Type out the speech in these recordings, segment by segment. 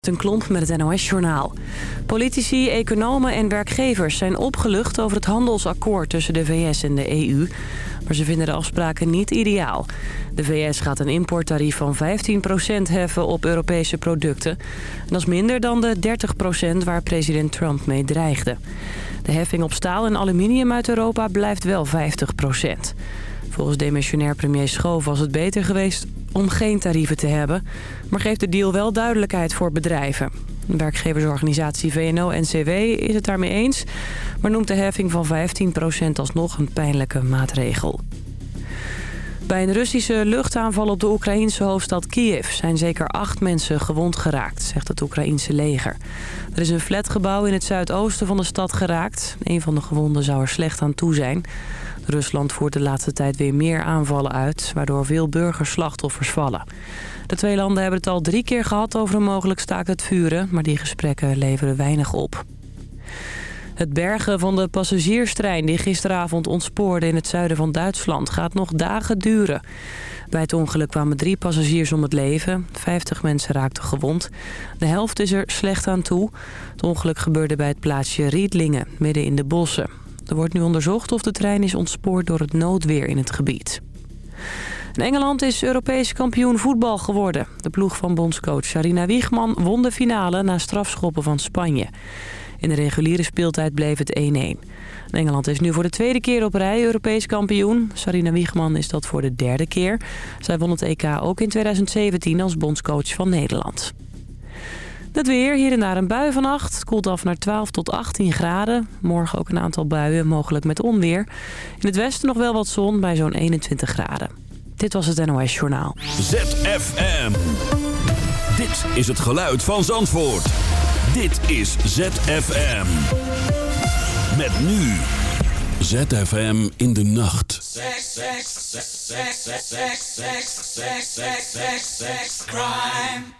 Een klomp met het NOS-journaal. Politici, economen en werkgevers zijn opgelucht over het handelsakkoord tussen de VS en de EU. Maar ze vinden de afspraken niet ideaal. De VS gaat een importtarief van 15% heffen op Europese producten. En dat is minder dan de 30% waar president Trump mee dreigde. De heffing op staal en aluminium uit Europa blijft wel 50%. Volgens demissionair premier Schoof was het beter geweest om geen tarieven te hebben... maar geeft de deal wel duidelijkheid voor bedrijven. De werkgeversorganisatie VNO-NCW is het daarmee eens... maar noemt de heffing van 15% alsnog een pijnlijke maatregel. Bij een Russische luchtaanval op de Oekraïense hoofdstad Kiev... zijn zeker acht mensen gewond geraakt, zegt het Oekraïense leger. Er is een flatgebouw in het zuidoosten van de stad geraakt. Een van de gewonden zou er slecht aan toe zijn. Rusland voert de laatste tijd weer meer aanvallen uit... waardoor veel burgerslachtoffers vallen. De twee landen hebben het al drie keer gehad over een mogelijk staakt het vuren... maar die gesprekken leveren weinig op. Het bergen van de passagierstrein die gisteravond ontspoorde in het zuiden van Duitsland gaat nog dagen duren. Bij het ongeluk kwamen drie passagiers om het leven. Vijftig mensen raakten gewond. De helft is er slecht aan toe. Het ongeluk gebeurde bij het plaatsje Riedlingen, midden in de bossen. Er wordt nu onderzocht of de trein is ontspoord door het noodweer in het gebied. Engeland is Europees kampioen voetbal geworden. De ploeg van bondscoach Sarina Wiegman won de finale na strafschoppen van Spanje. In de reguliere speeltijd bleef het 1-1. Engeland is nu voor de tweede keer op rij Europees kampioen. Sarina Wiegman is dat voor de derde keer. Zij won het EK ook in 2017 als bondscoach van Nederland. Het weer, hier en daar een bui vannacht. Het koelt af naar 12 tot 18 graden. Morgen ook een aantal buien, mogelijk met onweer. In het westen nog wel wat zon bij zo'n 21 graden. Dit was het NOS Journaal. ZFM. Dit is het geluid van Zandvoort. Dit is ZFM. Met nu. ZFM in de nacht. Sex, sex, sex, sex, sex, sex, sex, sex, sex, sex, sex, crime.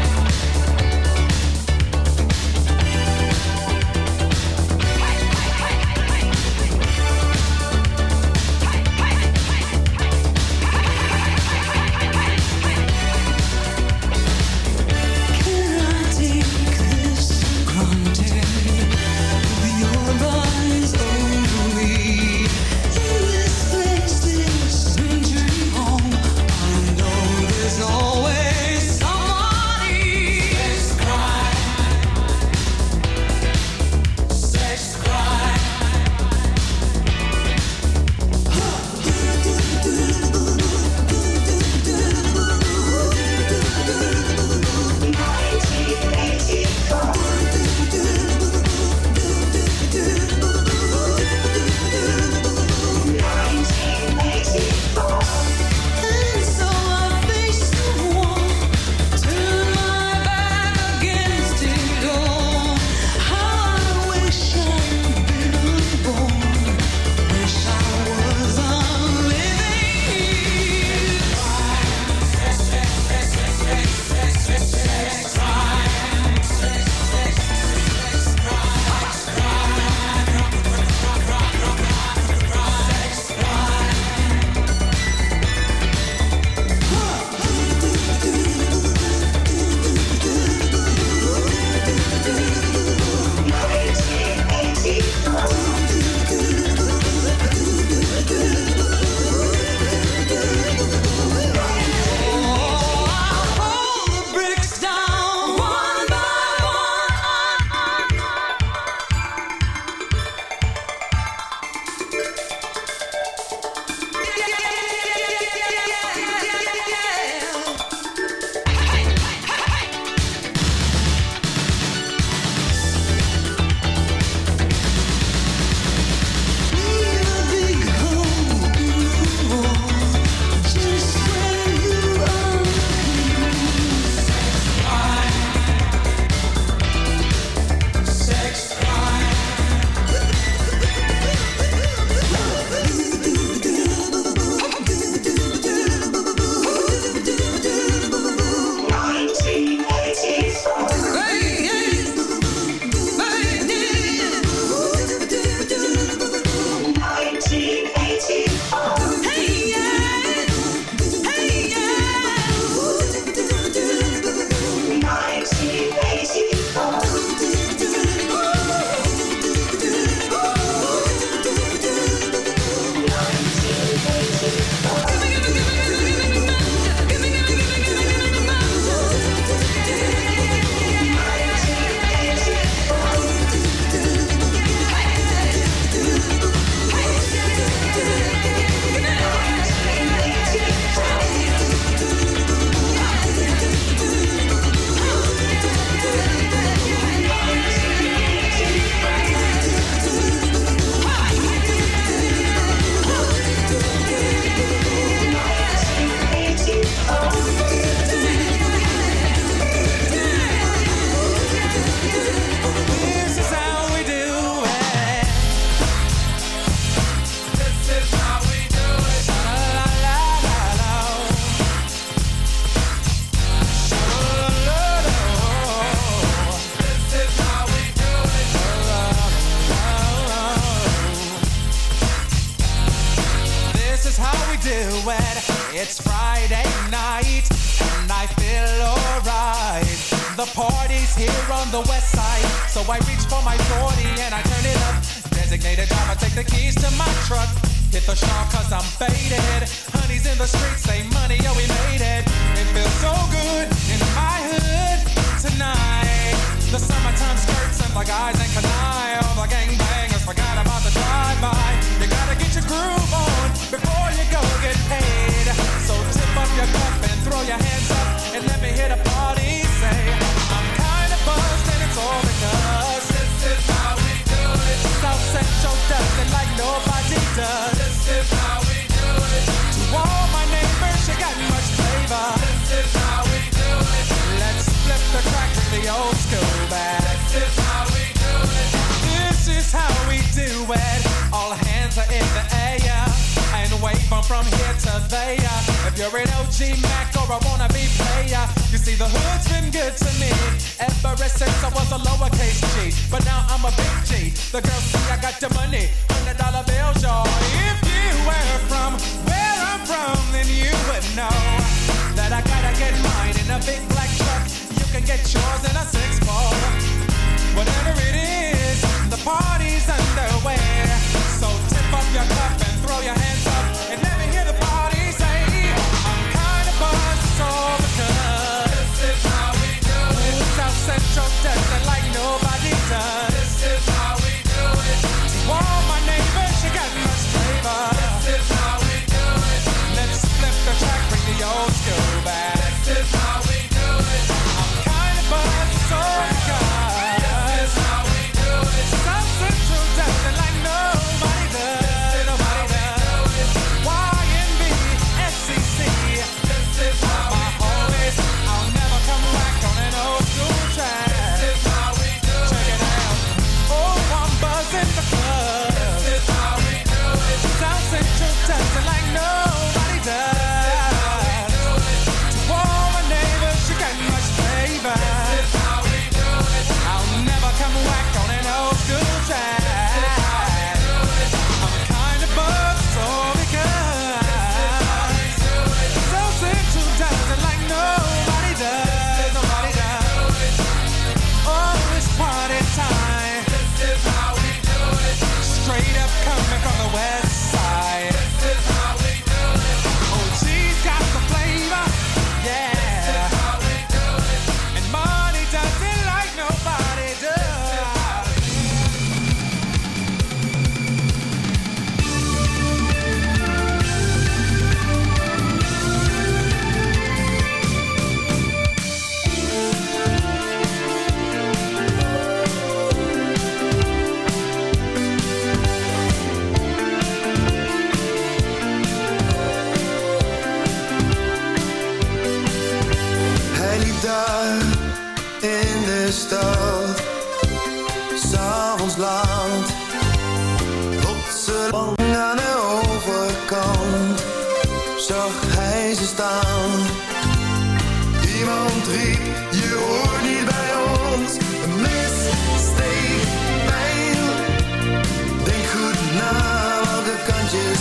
chores and a six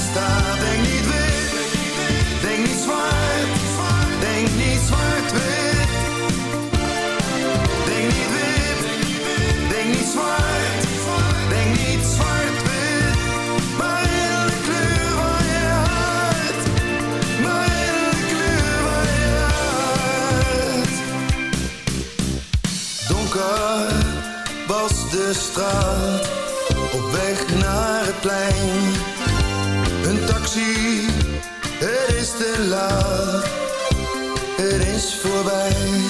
Denk niet weer, denk niet zwaard, denk niet zwaard weer. Denk niet weer, denk niet zwaard, denk niet zwaard weer. Mijn hele kleur van je hart, mijn hele kleur van je hart. Donker was de straat, op weg naar het plein zie, het is te laat, het is voorbij.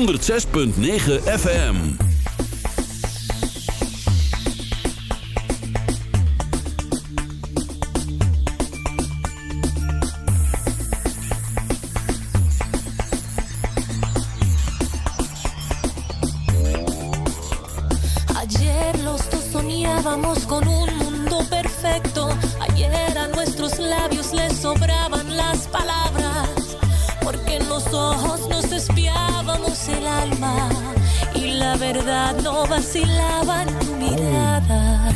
106.9 FM. Perfecto, ayer a nuestros labios les sobraban las palabras los ojos nos espiábamos el alma y la verdad no vacilaba en tu mirada.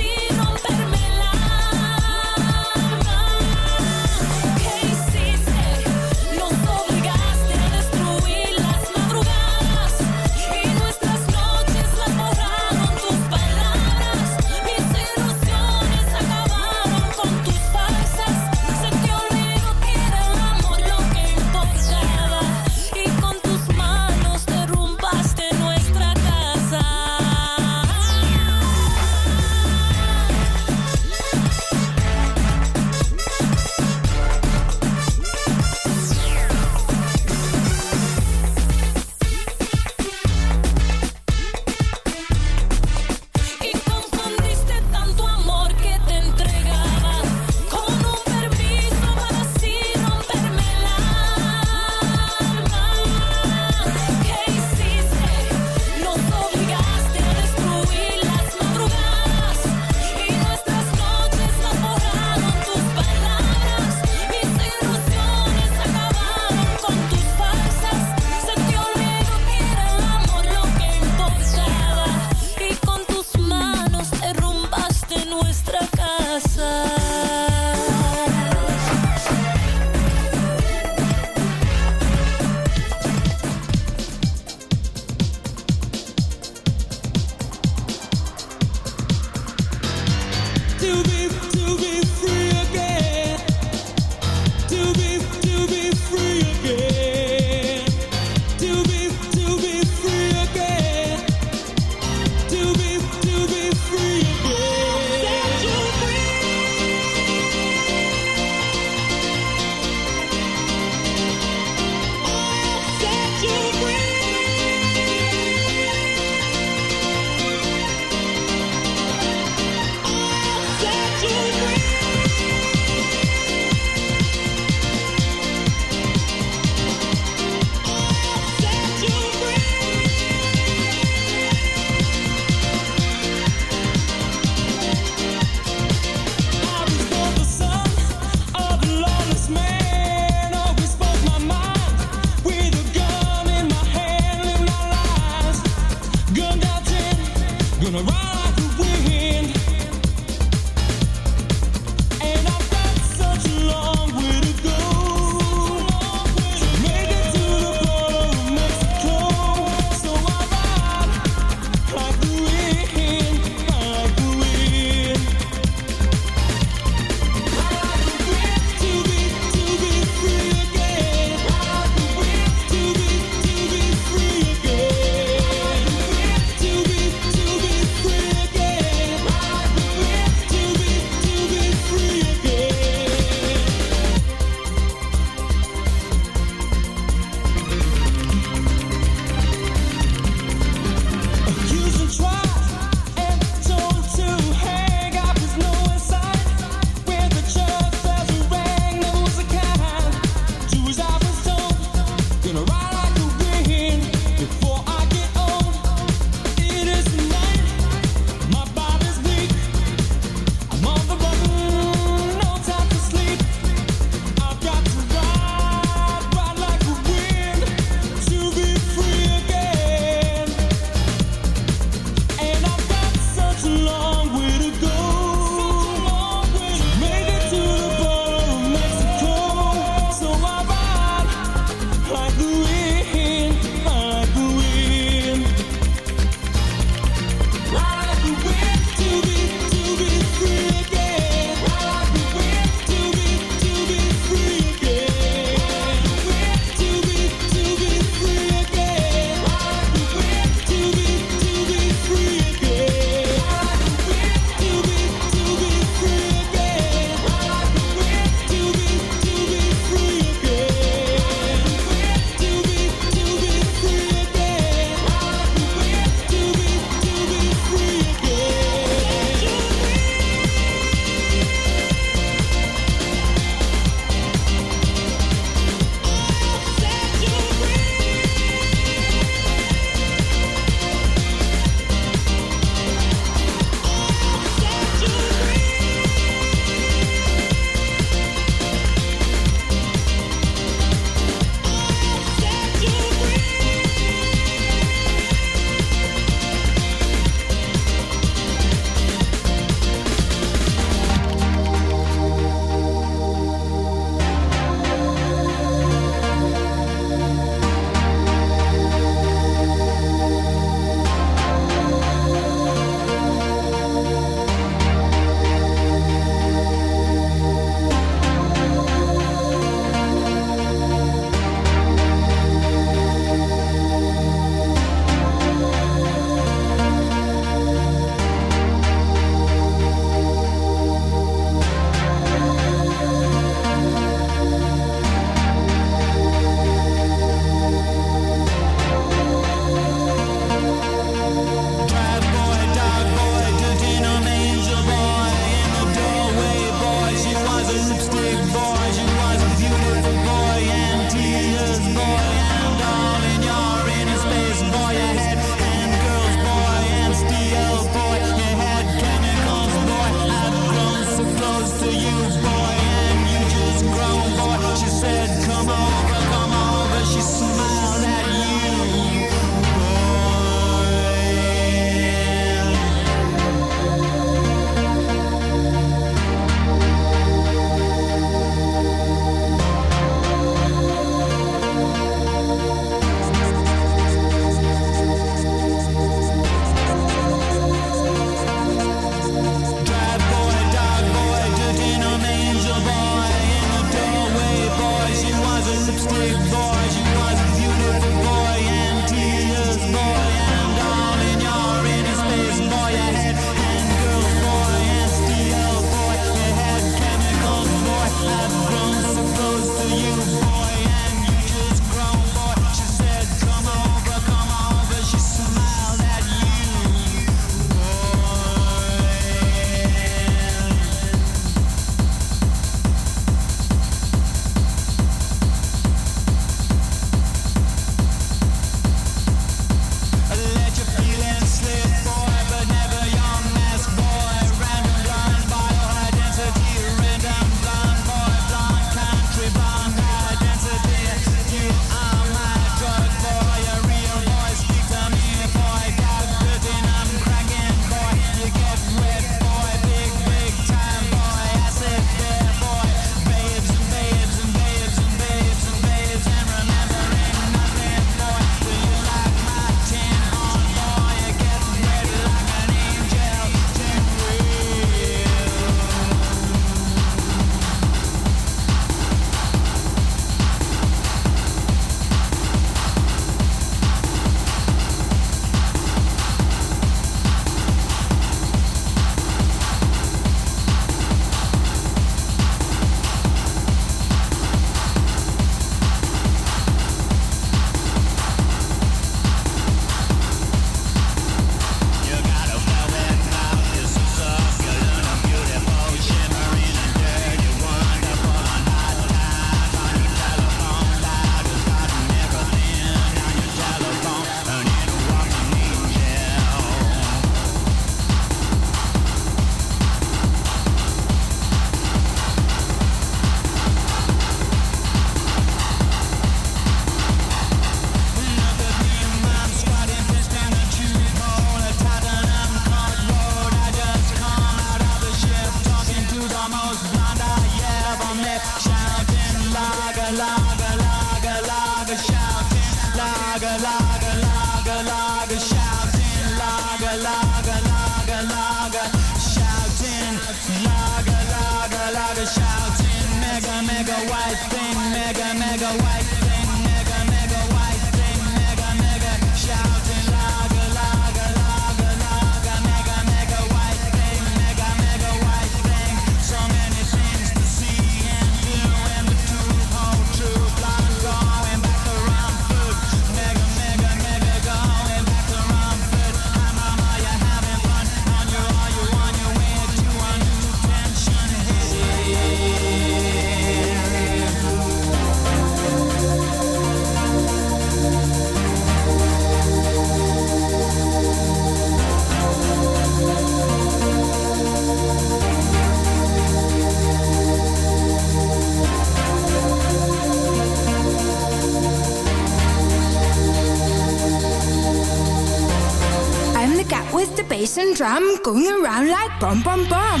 Drum going around like bum bum bum.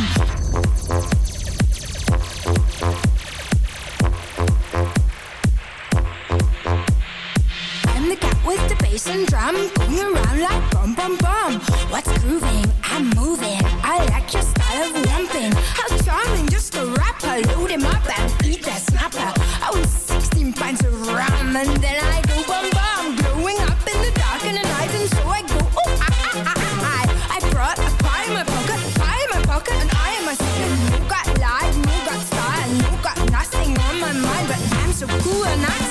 I'm the cat with the bass and drum going around like bum bum bum. What's grooving? I'm moving. I like your style of lumping. How charming, just a rapper. Load him up and eat that snapper. I was 16 pints of rum and then I I'm so cool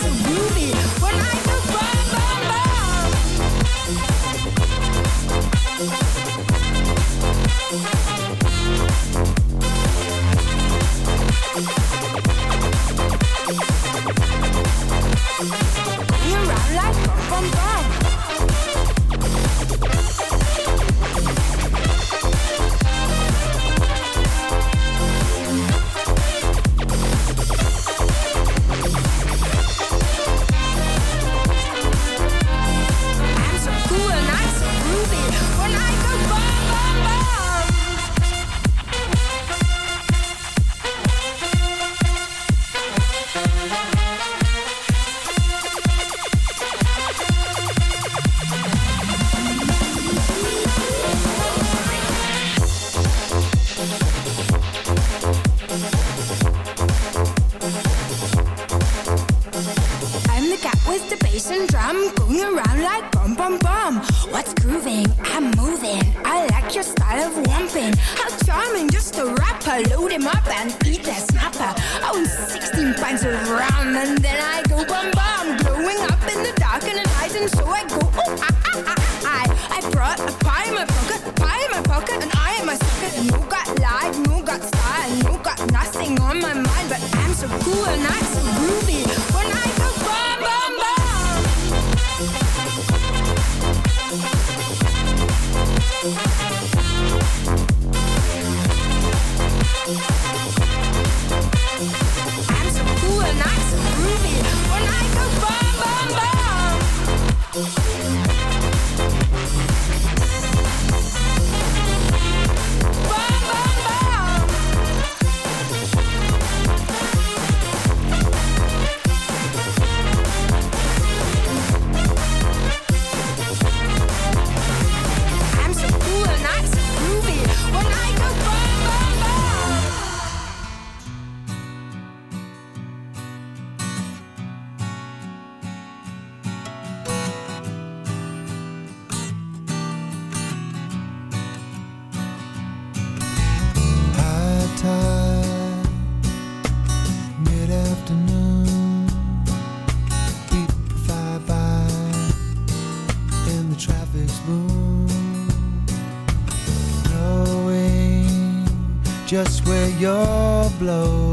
you're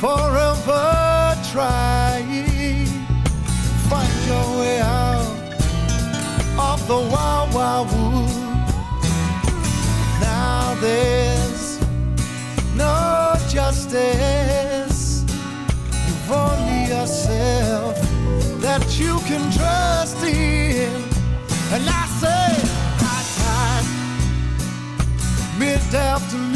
forever trying, to find your way out of the wild, wild wood. Now there's no justice. You've only yourself that you can trust in. And I say, high time, mid-afternoon.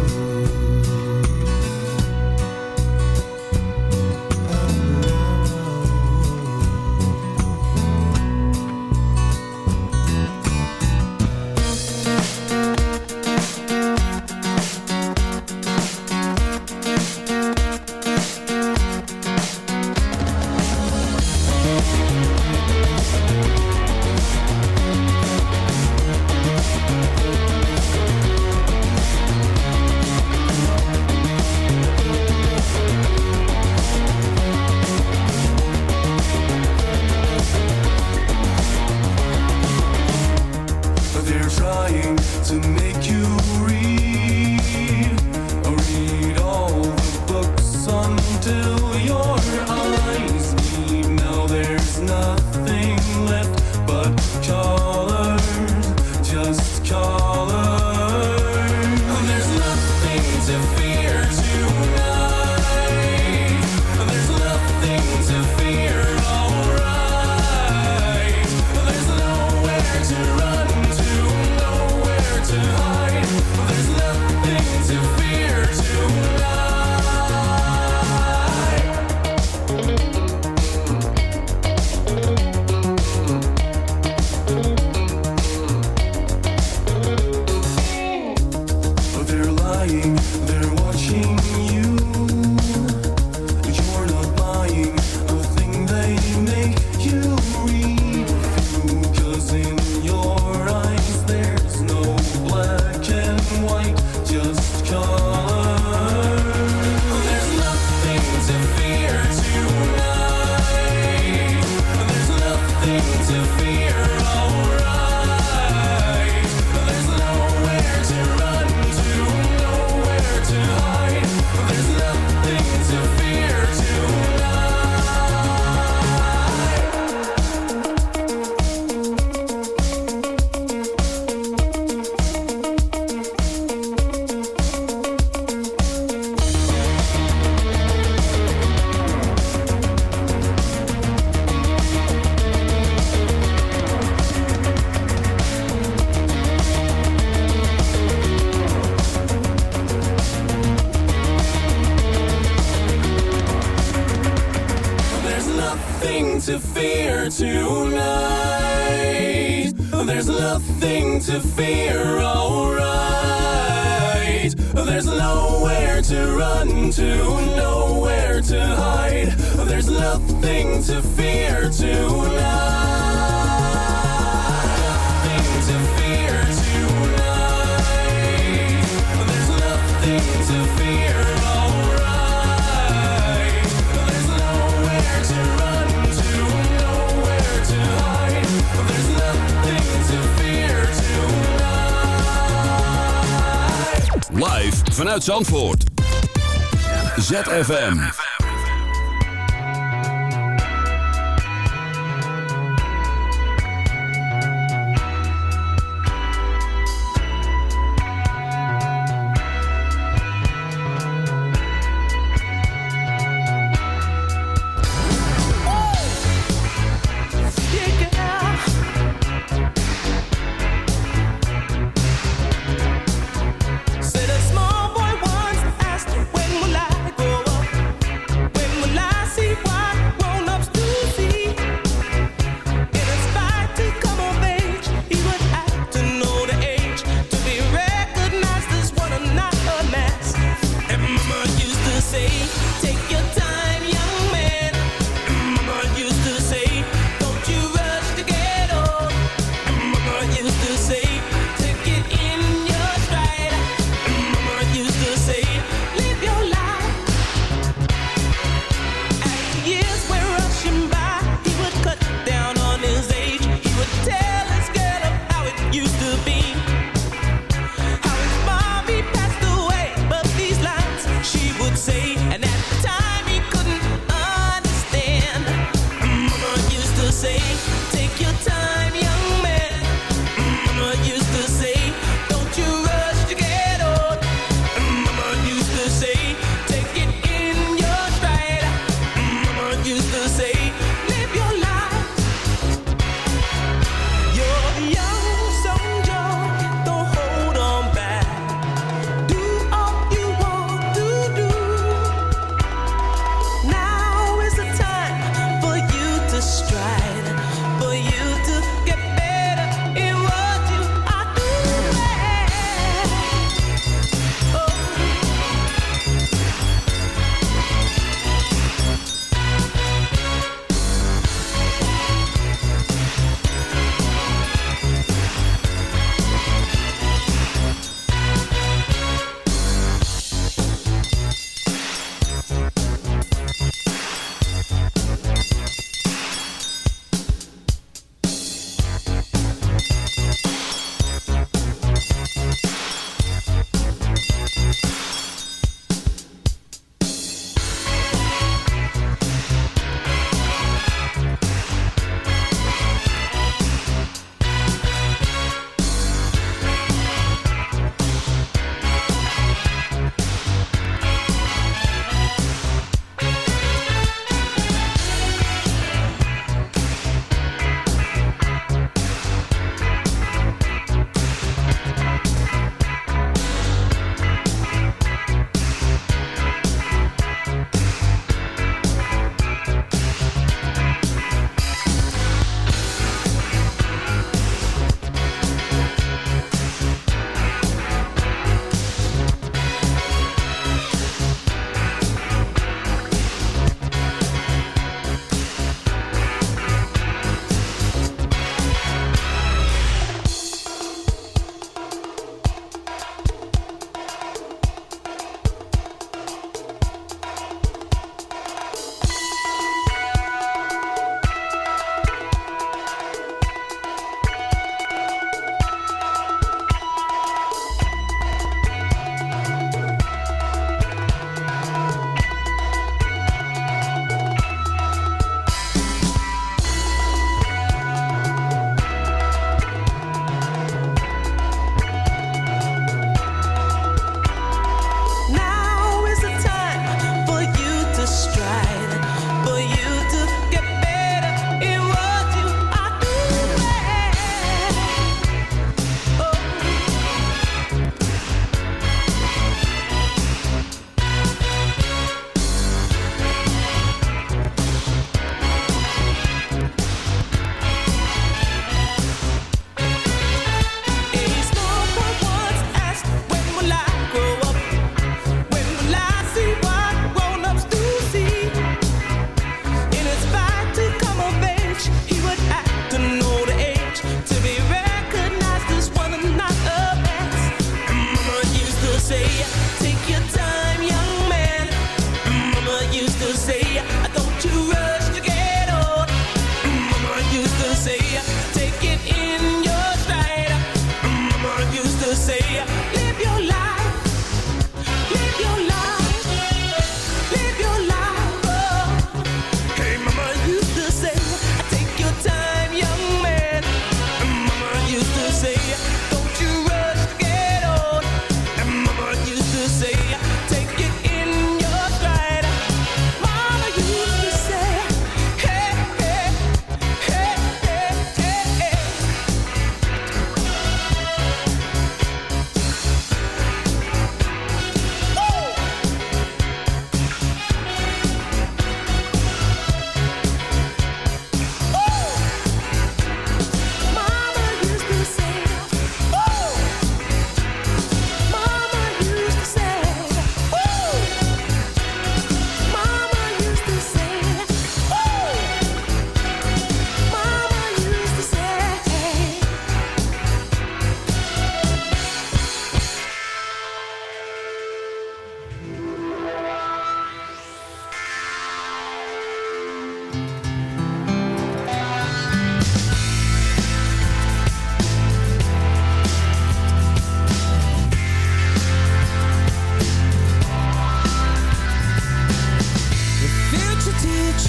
uit Zandvoort. ZFM.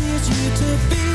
Is you to be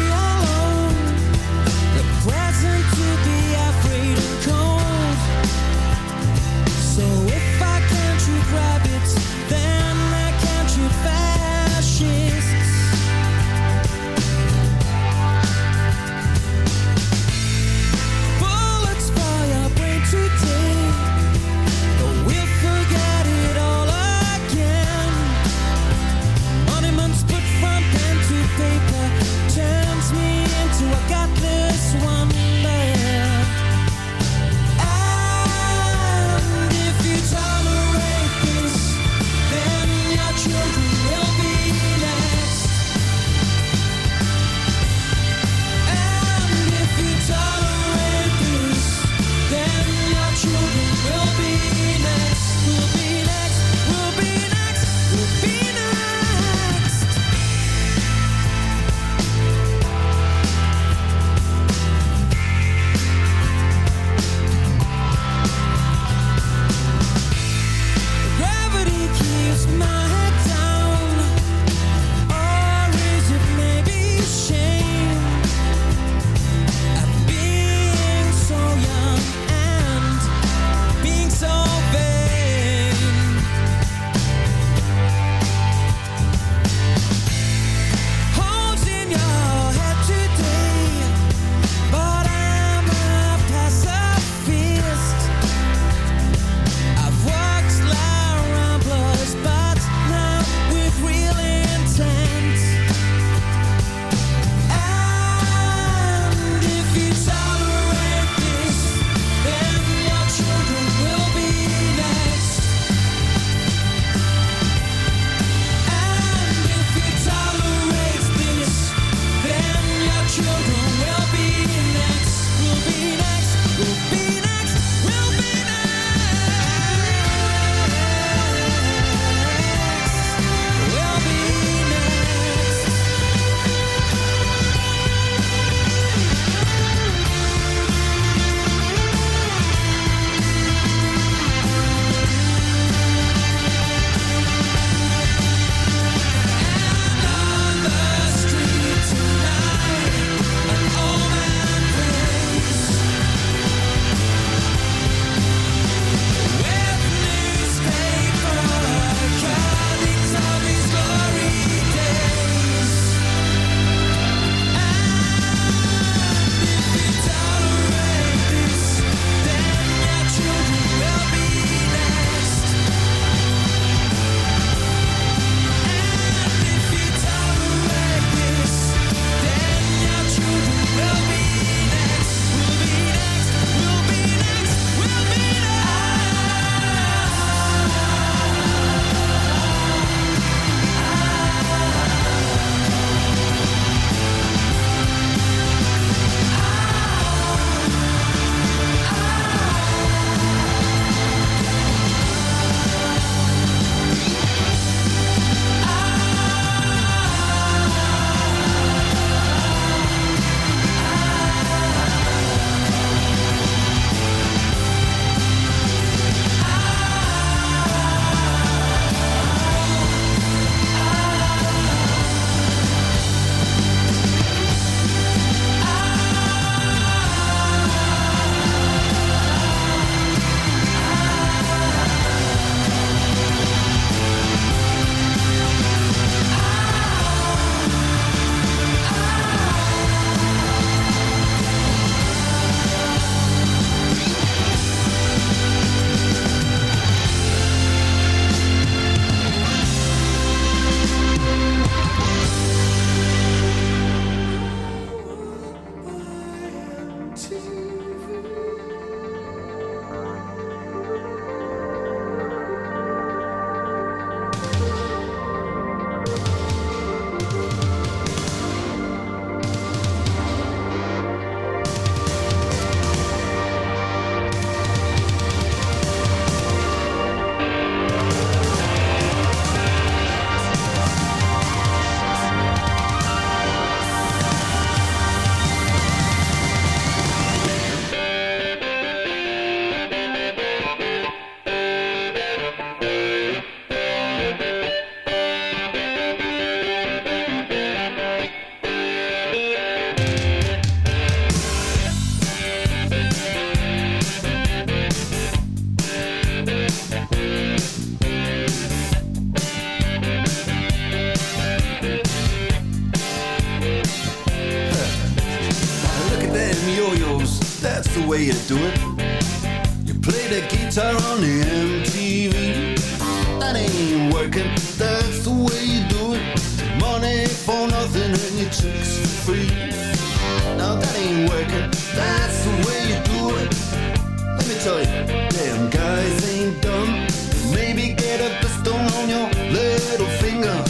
You, damn guys ain't dumb. Maybe get a blister on your little finger.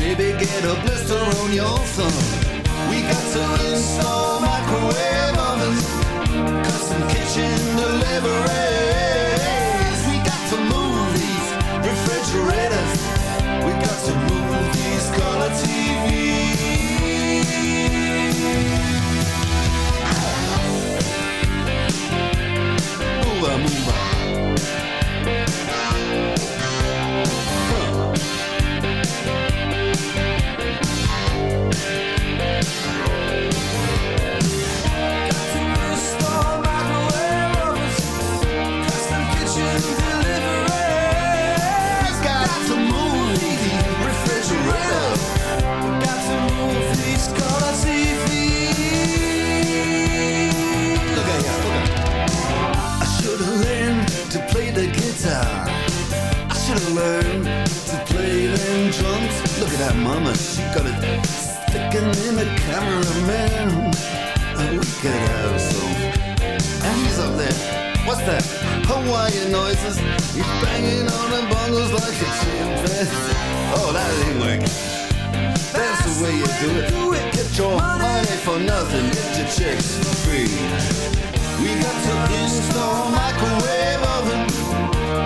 Maybe get a blister on your thumb. We got to install microwave ovens, custom kitchen deliveries. We got to move these refrigerators. We got to move these color TVs. The cameraman. Oh, we could have some. And he's up there. What's that? Hawaiian noises. He's banging on the bongos like a chimpanzee. Oh, that ain't working. That's the way you do it. do it. Get your money for nothing. Get your chicks for free. We got to install microwave oven,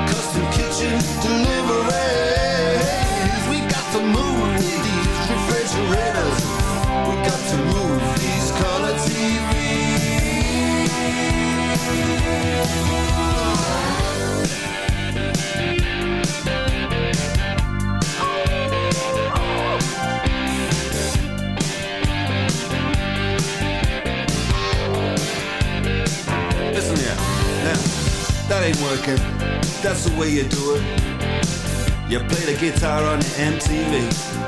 custom kitchen deliveries. That's the way you do it. You play the guitar on the MTV.